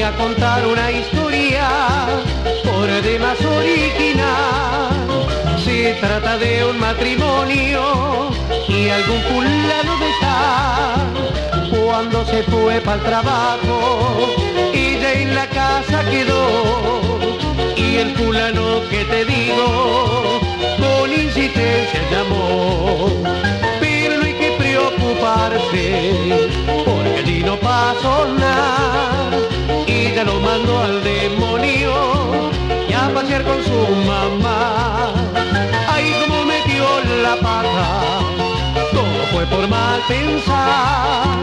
contar una historia por demás original. Se trata de un matrimonio y algún fulano de tal. Cuando se fue para el trabajo, ella en la casa quedó. Y el fulano que te digo, con su mamá. Ahí como metió la pata, todo fue por mal pensar.